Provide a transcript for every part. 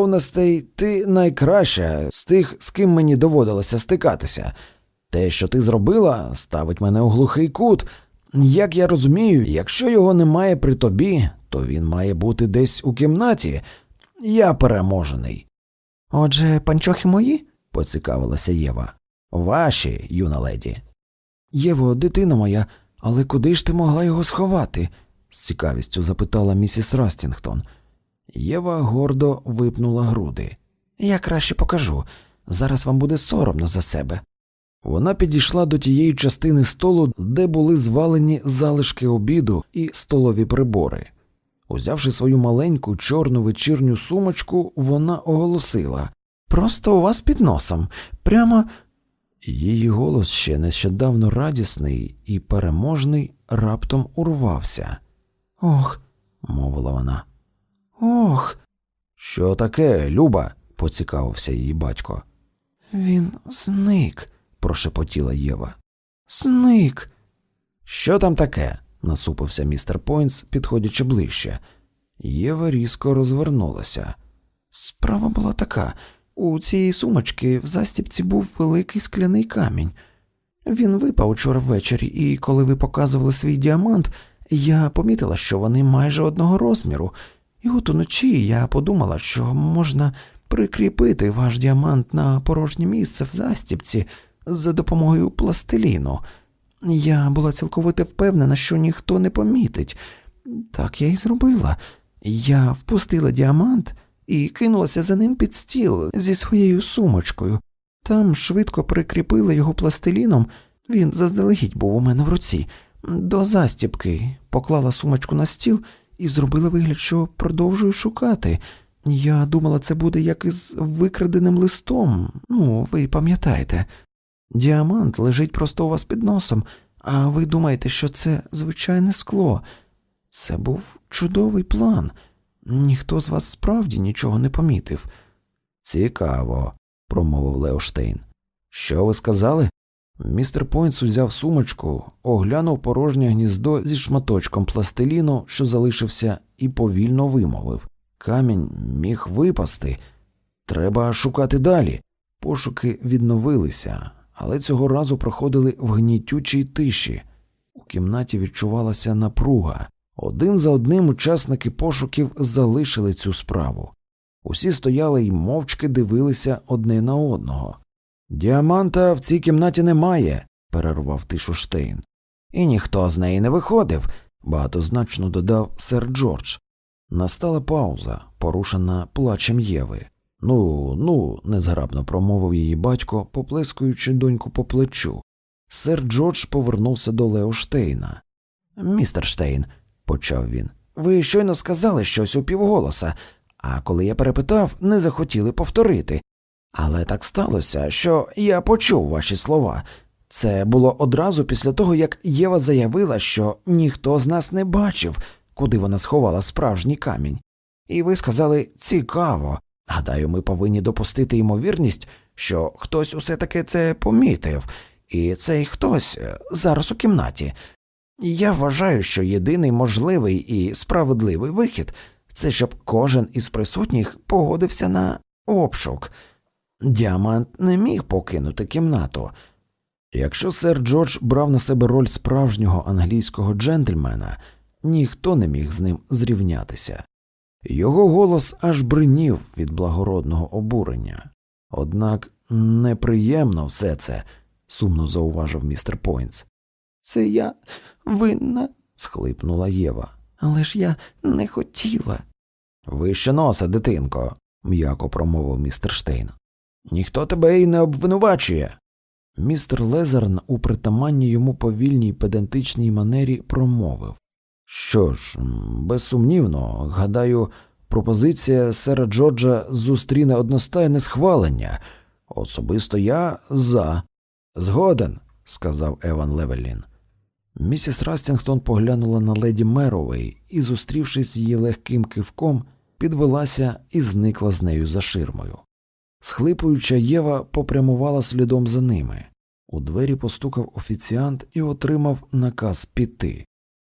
Онестей, ти найкраща з тих, з ким мені доводилося стикатися. Те, що ти зробила, ставить мене у глухий кут. Як я розумію, якщо його немає при тобі, то він має бути десь у кімнаті. Я переможений. Отже, панчохи мої? поцікавилася Єва. Ваші, юна леді. Єво, дитина моя, але куди ж ти могла його сховати? з цікавістю запитала місіс Растінгтон. Єва гордо випнула груди. Я краще покажу. Зараз вам буде соромно за себе. Вона підійшла до тієї частини столу, де були звалені залишки обіду і столові прибори. Узявши свою маленьку чорну вечірню сумочку, вона оголосила Просто у вас під носом. Прямо. Її голос ще нещодавно радісний і переможний раптом урвався. Ох, мовила вона. Ох. Що таке, Люба? поцікавився її батько. Він зник, прошепотіла Єва. Зник. Що там таке? насупився містер Пойнтс, підходячи ближче. Єва різко розвернулася. Справа була така. У цієї сумочки в застіпці був великий скляний камінь. Він випав учора ввечері, і коли ви показували свій діамант, я помітила, що вони майже одного розміру, і от уночі я подумала, що можна прикріпити ваш діамант на порожнє місце в застіпці за допомогою пластиліну. Я була цілковито впевнена, що ніхто не помітить. Так я й зробила. Я впустила діамант і кинулася за ним під стіл зі своєю сумочкою. Там швидко прикріпила його пластиліном, він заздалегідь був у мене в руці, до застіпки, поклала сумочку на стіл і зробила вигляд, що продовжую шукати. Я думала, це буде як із викраденим листом, ну, ви пам'ятаєте. Діамант лежить просто у вас під носом, а ви думаєте, що це звичайне скло. Це був чудовий план. Ніхто з вас справді нічого не помітив. Цікаво, промовив Леоштейн. Що ви сказали? Містер Пойнтс узяв сумочку, оглянув порожнє гніздо зі шматочком пластиліну, що залишився, і повільно вимовив Камінь міг випасти. Треба шукати далі. Пошуки відновилися, але цього разу проходили в гнітючій тиші. У кімнаті відчувалася напруга. Один за одним учасники пошуків залишили цю справу. Усі стояли і мовчки дивилися одне на одного. Діаманта в цій кімнаті немає, перервав тишу Штейн. І ніхто з неї не виходив, багатозначно додав сер Джордж. Настала пауза, порушена плачем Єви. Ну, ну, незграбно промовив її батько, поплескуючи доньку по плечу. Сер Джордж повернувся до Лео Штейна. Містер Штейн, почав він, ви щойно сказали щось у півголоса, а коли я перепитав, не захотіли повторити. Але так сталося, що я почув ваші слова. Це було одразу після того, як Єва заявила, що ніхто з нас не бачив, куди вона сховала справжній камінь. І ви сказали цікаво. Гадаю, ми повинні допустити ймовірність, що хтось усе таки це помітив, і цей хтось е, зараз у кімнаті. Я вважаю, що єдиний можливий і справедливий вихід це щоб кожен із присутніх погодився на обшук. Діамант не міг покинути кімнату. Якщо сер Джордж брав на себе роль справжнього англійського джентльмена, ніхто не міг з ним зрівнятися. Його голос аж бринів від благородного обурення. Однак неприємно все це, сумно зауважив містер Пойнтс. Це я винна, схлипнула Єва. Але ж я не хотіла. Вище носа, дитинко, м'яко промовив містер Штейн. Ніхто тебе й не обвинувачує. Містер Лезерн у притаманній йому повільній педантичній манері промовив Що ж, безсумнівно, гадаю, пропозиція сера Джорджа зустріне одностайне схвалення. Особисто я за. Згоден, сказав Еван Левелін. Місіс Растінгтон поглянула на леді Меровей і, зустрівшись її легким кивком, підвелася і зникла з нею за ширмою. Схлипуюча Єва попрямувала слідом за ними. У двері постукав офіціант і отримав наказ піти.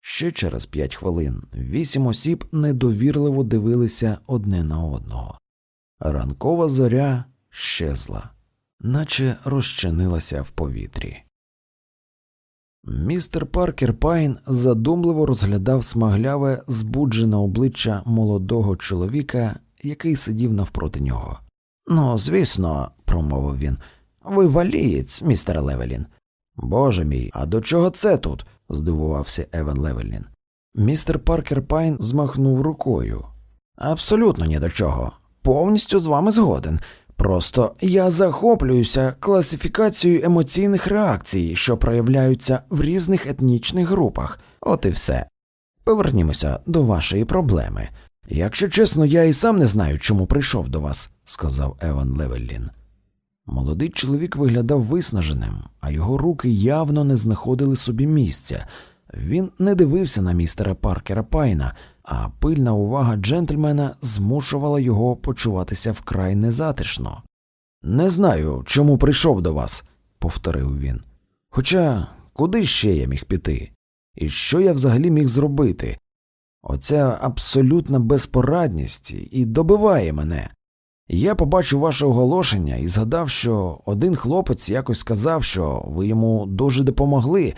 Ще через п'ять хвилин вісім осіб недовірливо дивилися одне на одного. Ранкова зоря щезла, наче розчинилася в повітрі. Містер Паркер Пайн задумливо розглядав смагляве, збуджене обличчя молодого чоловіка, який сидів навпроти нього. Ну, звісно, промовив він, ви валієць, містер Левелін. Боже мій, а до чого це тут? здивувався Еван Левелін. Містер Паркер Пайн змахнув рукою. Абсолютно ні до чого. Повністю з вами згоден. Просто я захоплююся класифікацією емоційних реакцій, що проявляються в різних етнічних групах. От і все. Повернімося до вашої проблеми. Якщо чесно, я і сам не знаю, чому прийшов до вас, сказав Еван Левелін. Молодий чоловік виглядав виснаженим, а його руки явно не знаходили собі місця. Він не дивився на містера Паркера Пайна, а пильна увага джентльмена змушувала його почуватися вкрай незатишно. Не знаю, чому прийшов до вас, повторив він. Хоча куди ще я міг піти? І що я взагалі міг зробити? Оця абсолютна безпорадність і добиває мене. Я побачив ваше оголошення і згадав, що один хлопець якось сказав, що ви йому дуже допомогли.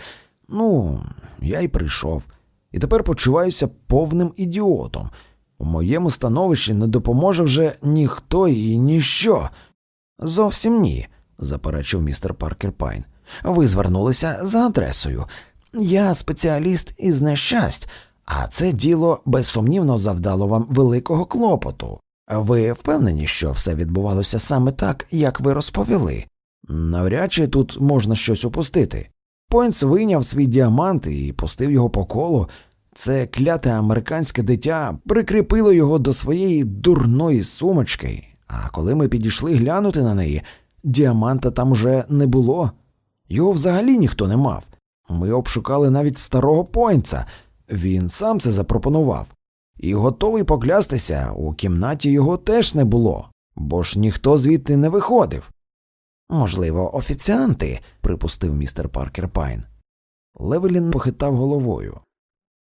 Ну, я й прийшов, і тепер почуваюся повним ідіотом. У моєму становищі не допоможе вже ніхто і ніщо. Зовсім ні, заперечив містер Паркер Пайн. Ви звернулися за адресою. Я спеціаліст із нещасть, а це діло безсумнівно завдало вам великого клопоту. Ви впевнені, що все відбувалося саме так, як ви розповіли? Навряд чи тут можна щось упустити. Пойнс вийняв свій діамант і пустив його по колу. Це кляте американське дитя прикріпило його до своєї дурної сумочки, а коли ми підійшли глянути на неї, діаманта там уже не було. Його взагалі ніхто не мав. Ми обшукали навіть старого Пойнца, він сам це запропонував. І готовий поклястися, у кімнаті його теж не було, бо ж ніхто звідти не виходив. Можливо, офіціанти, припустив містер Паркер Пайн. Левелін похитав головою.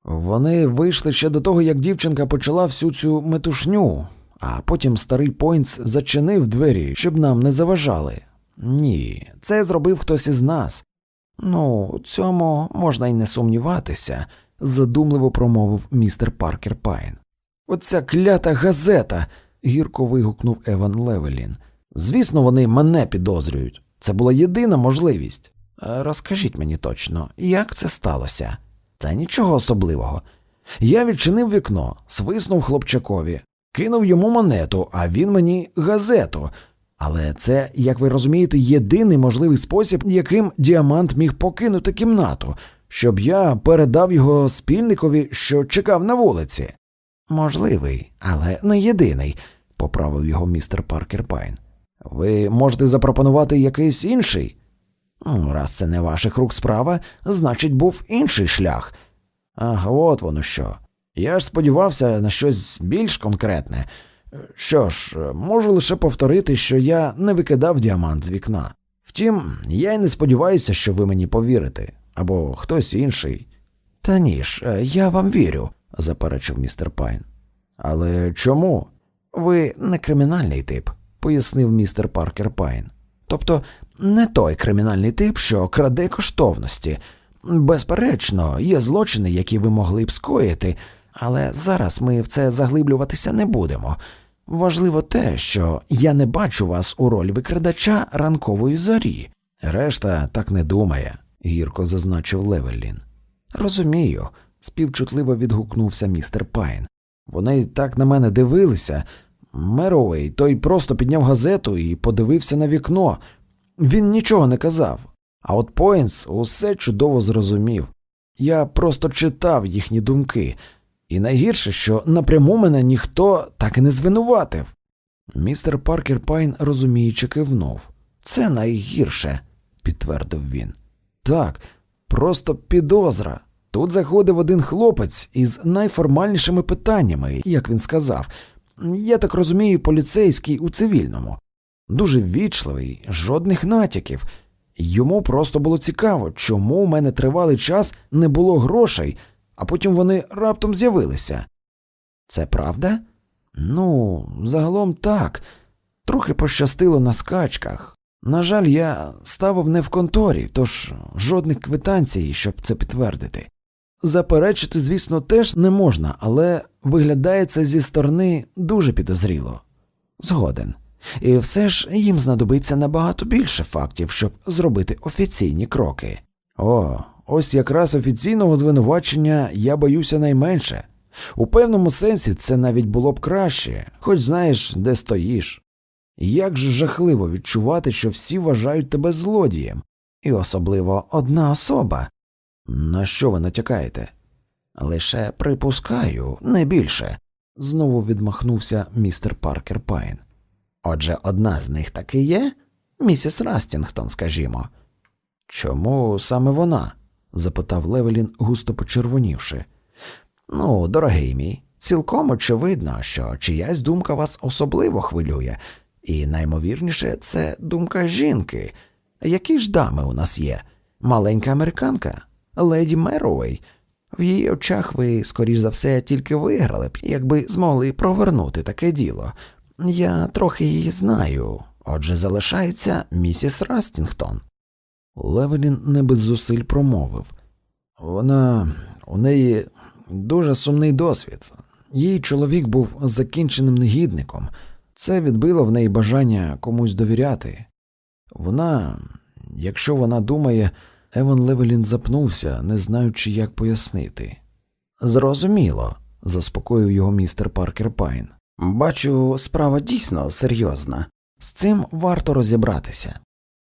Вони вийшли ще до того, як дівчинка почала всю цю метушню, а потім старий Пойнц зачинив двері, щоб нам не заважали. Ні, це зробив хтось із нас. Ну, цьому можна й не сумніватися, задумливо промовив містер Паркер Пайн. Оця клята газета. гірко вигукнув Еван Левелін. Звісно, вони мене підозрюють. Це була єдина можливість. Е, розкажіть мені точно, як це сталося? Та нічого особливого. Я відчинив вікно, свиснув хлопчакові, кинув йому монету, а він мені газету. Але це, як ви розумієте, єдиний можливий спосіб, яким діамант міг покинути кімнату, щоб я передав його спільникові, що чекав на вулиці. Можливий, але не єдиний, поправив його містер Паркер Пайн. Ви можете запропонувати якийсь інший? Ну, раз це не ваших рук справа, значить, був інший шлях. Ах, от воно що. Я ж сподівався на щось більш конкретне. Що ж, можу лише повторити, що я не викидав діамант з вікна. Втім, я й не сподіваюся, що ви мені повірите, або хтось інший. Та ні ж, я вам вірю, заперечив містер Пайн. Але чому? Ви не кримінальний тип пояснив містер Паркер Пайн. Тобто не той кримінальний тип, що краде коштовності. Безперечно, є злочини, які ви могли б скоїти, але зараз ми в це заглиблюватися не будемо. Важливо те, що я не бачу вас у ролі викрадача ранкової зорі. Решта так не думає, гірко зазначив Левелін. Розумію, співчутливо відгукнувся містер Пайн. Вони так на мене дивилися, Меровей, той просто підняв газету і подивився на вікно. Він нічого не казав. А от Пойнс усе чудово зрозумів. Я просто читав їхні думки, і найгірше, що напряму мене ніхто так і не звинуватив. Містер Паркер Пайн розуміюче кивнув. Це найгірше, підтвердив він. Так, просто підозра. Тут заходив один хлопець із найформальнішими питаннями, як він сказав. Я так розумію, поліцейський у цивільному, дуже ввічливий, жодних натяків. Йому просто було цікаво, чому у мене тривалий час не було грошей, а потім вони раптом з'явилися. Це правда? Ну, загалом так. трохи пощастило на скачках. На жаль, я ставив не в конторі, тож жодних квитанцій, щоб це підтвердити. Заперечити, звісно, теж не можна, але виглядає це зі сторони дуже підозріло. Згоден. І все ж їм знадобиться набагато більше фактів, щоб зробити офіційні кроки. О, ось якраз офіційного звинувачення я боюся найменше. У певному сенсі це навіть було б краще, хоч знаєш, де стоїш. Як же жахливо відчувати, що всі вважають тебе злодієм, і особливо одна особа. На що ви натякаєте? Лише припускаю, не більше, знову відмахнувся містер Паркер Пайн. Отже, одна з них таки є, місіс Расінгтон, скажімо. Чому саме вона? запитав Левелін, густо почервонівши. Ну, дорогий мій, цілком очевидно, що чиясь думка вас особливо хвилює, і найімовірніше, це думка жінки. Які ж дами у нас є? Маленька американка, леді Меровей. В її очах ви, скоріш за все, тільки виграли б, якби змогли провернути таке діло. Я трохи її знаю, отже, залишається місіс Растінгтон. Левелін не без зусиль промовив. Вона у неї дуже сумний досвід. Її чоловік був закінченим негідником, це відбило в неї бажання комусь довіряти. Вона, якщо вона думає, Еван Левелін запнувся, не знаючи, як пояснити. Зрозуміло, заспокоїв його містер Паркер Пайн. Бачу, справа дійсно серйозна. З цим варто розібратися.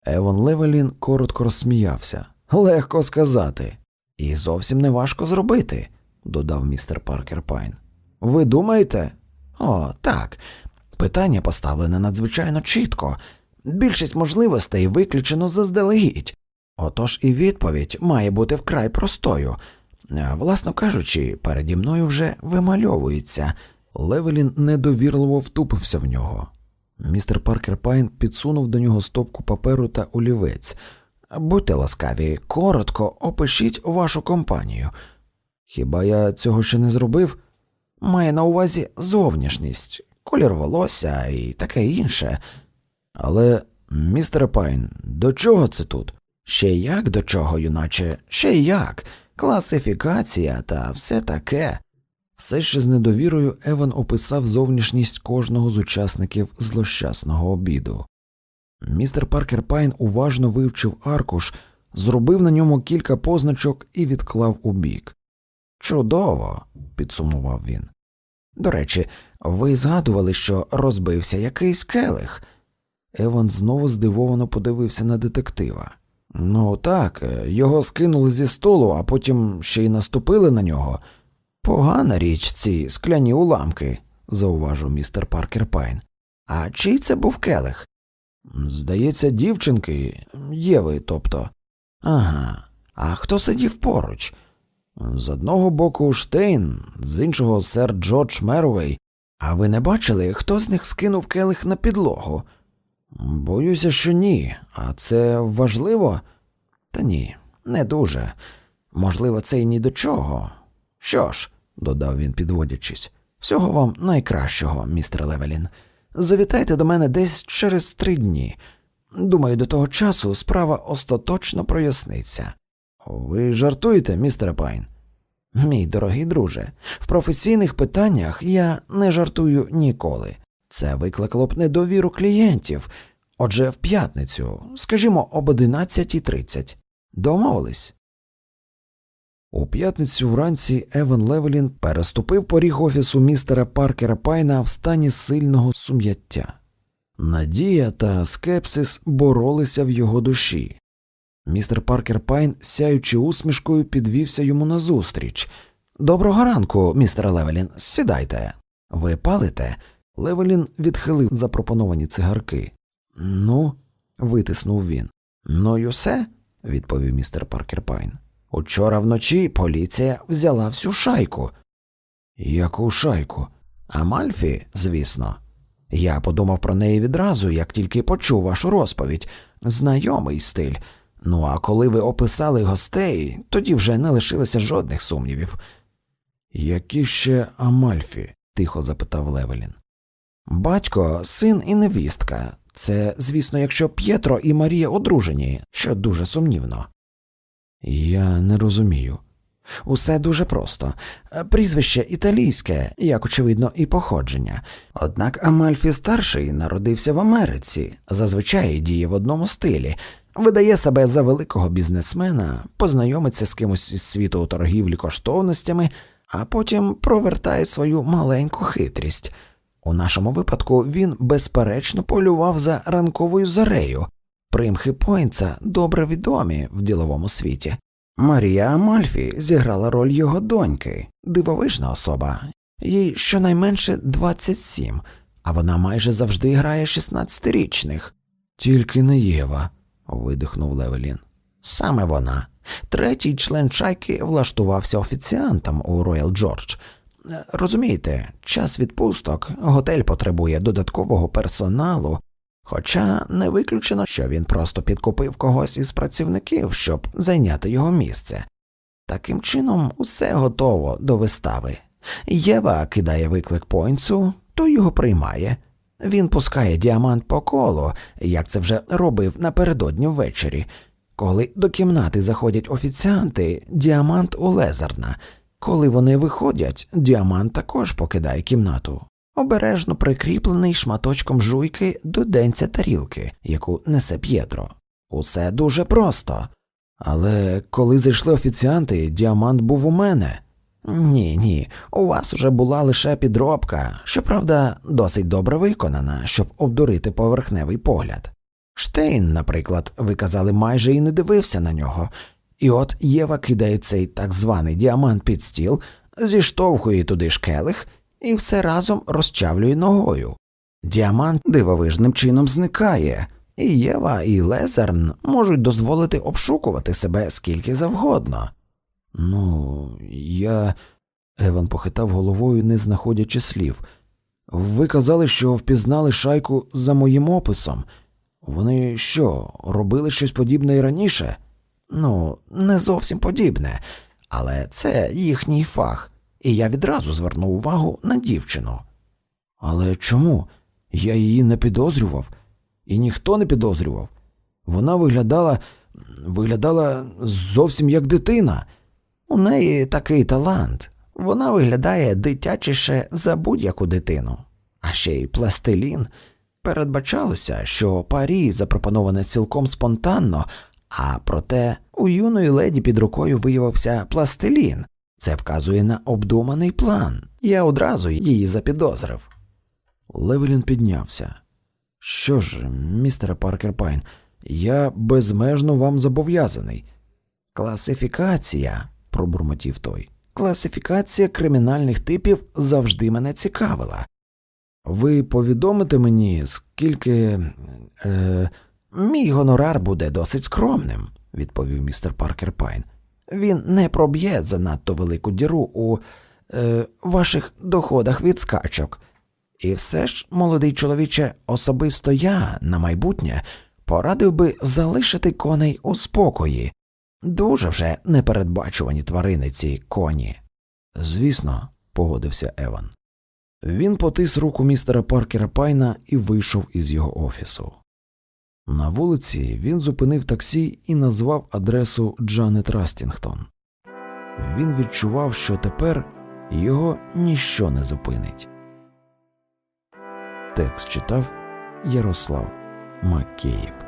Еван Левелін коротко розсміявся. Легко сказати. І зовсім не важко зробити, додав містер Паркер Пайн. Ви думаєте? О, так. Питання поставлене надзвичайно чітко. Більшість можливостей виключено заздалегідь. Отож і відповідь має бути вкрай простою. Власне кажучи, переді мною вже вимальовується. Левелін недовірливо втупився в нього. Містер Паркер Пайн підсунув до нього стопку паперу та олівець. Будьте ласкаві, коротко опишіть вашу компанію. Хіба я цього ще не зробив? Маю на увазі зовнішність, колір волосся і таке інше. Але, містер Пайн, до чого це тут? Ще як до чого, юначе, ще як, класифікація та все таке. Все ще з недовірою Еван описав зовнішність кожного з учасників злощасного обіду. Містер Паркер Пайн уважно вивчив аркуш, зробив на ньому кілька позначок і відклав убік. Чудово, підсумував він. До речі, ви згадували, що розбився якийсь келих. Еван знову здивовано подивився на детектива. Ну так, його скинули зі столу, а потім ще й наступили на нього. Погана річ ці скляні уламки, зауважив містер Паркер Пайн. А чий це був келих? Здається, дівчинки, Єви, тобто. Ага. А хто сидів поруч? З одного боку Штейн, з іншого сер Джордж Мервей. А ви не бачили, хто з них скинув келих на підлогу? Боюся, що ні. А це важливо? Та ні, не дуже. Можливо, це й ні до чого. Що ж, додав він, підводячись, всього вам найкращого, містер Левелін. Завітайте до мене десь через три дні. Думаю, до того часу справа остаточно проясниться. Ви жартуєте, містере Пайн? Мій дорогий друже, в професійних питаннях я не жартую ніколи. Це викликало б недовіру клієнтів. Отже, в п'ятницю, скажімо, об 11.30. Домовились. У п'ятницю вранці Еван Левелін переступив поріг офісу містера Паркера Пайна в стані сильного сум'яття. Надія та скепсис боролися в його душі. Містер Паркер Пайн, сяючи усмішкою, підвівся йому назустріч. Доброго ранку, містер Левелін, сідайте. Ви палите? Левелін відхилив запропоновані цигарки. Ну, витиснув він. Ну й усе, відповів містер Паркер Пайн. Учора вночі поліція взяла всю шайку. Яку шайку? Амальфі, звісно. Я подумав про неї відразу, як тільки почув вашу розповідь. Знайомий стиль. Ну а коли ви описали гостей, тоді вже не лишилося жодних сумнівів. Які ще Амальфі? тихо запитав Левелін. Батько, син і невістка. Це, звісно, якщо П'єтро і Марія одружені, що дуже сумнівно. Я не розумію. Усе дуже просто. Прізвище італійське, як очевидно, і походження. Однак Амальфі старший народився в Америці, зазвичай діє в одному стилі, видає себе за великого бізнесмена, познайомиться з кимось із світу торгівлі коштовностями, а потім провертає свою маленьку хитрість. У нашому випадку він безперечно полював за ранковою зарею. Примхи Пойнца добре відомі в діловому світі. Марія Амальфі зіграла роль його доньки, дивовижна особа, їй щонайменше 27, а вона майже завжди грає 16-річних. Тільки не Єва, видихнув Левелін. Саме вона. Третій член шайки влаштувався офіціантом у Роял Джордж. Розумієте, час відпусток, готель потребує додаткового персоналу, хоча не виключено, що він просто підкупив когось із працівників, щоб зайняти його місце. Таким чином, усе готово до вистави. Єва кидає виклик Пойнцу, той його приймає. Він пускає діамант по колу, як це вже робив напередодні ввечері. Коли до кімнати заходять офіціанти, діамант у лезерна. Коли вони виходять, діамант також покидає кімнату, обережно прикріплений шматочком жуйки до денця тарілки, яку несе П'єтро. Усе дуже просто. Але коли зайшли офіціанти, діамант був у мене. Ні, ні, у вас уже була лише підробка, щоправда, досить добре виконана, щоб обдурити поверхневий погляд. Штейн, наприклад, ви казали, майже і не дивився на нього, і от Єва кидає цей так званий діамант під стіл, зіштовхує туди шкелих і все разом розчавлює ногою. Діамант дивовижним чином зникає, і Єва і Лезерн можуть дозволити обшукувати себе скільки завгодно. Ну, я. Еван похитав головою, не знаходячи слів. Ви казали, що впізнали шайку за моїм описом. Вони що, робили щось подібне і раніше? Ну, не зовсім подібне, але це їхній фах, і я відразу звернув увагу на дівчину. Але чому? Я її не підозрював, і ніхто не підозрював. Вона виглядала виглядала зовсім як дитина. У неї такий талант. Вона виглядає дитячіше за будь-яку дитину, а ще й пластилін. Передбачалося, що парі запропоноване цілком спонтанно, а проте у юної леді під рукою виявився пластилін. Це вказує на обдуманий план. Я одразу її запідозрив. Левелін піднявся. Що ж, містере Паркер Пайн, я безмежно вам зобов'язаний. Класифікація, пробурмотів той. Класифікація кримінальних типів завжди мене цікавила. Ви повідомите мені, скільки. Е, Мій гонорар буде досить скромним, відповів містер Паркер Пайн. Він не проб'є занадто велику діру у е, ваших доходах від скачок. І все ж, молодий чоловіче, особисто я на майбутнє порадив би залишити коней у спокої. Дуже вже непередбачувані тварини ці коні. Звісно, погодився Еван. Він потис руку містера Паркера Пайна і вийшов із його офісу. На вулиці він зупинив таксі і назвав адресу Джанет Растінгтон. Він відчував, що тепер його ніщо не зупинить. Текст читав Ярослав Макеїв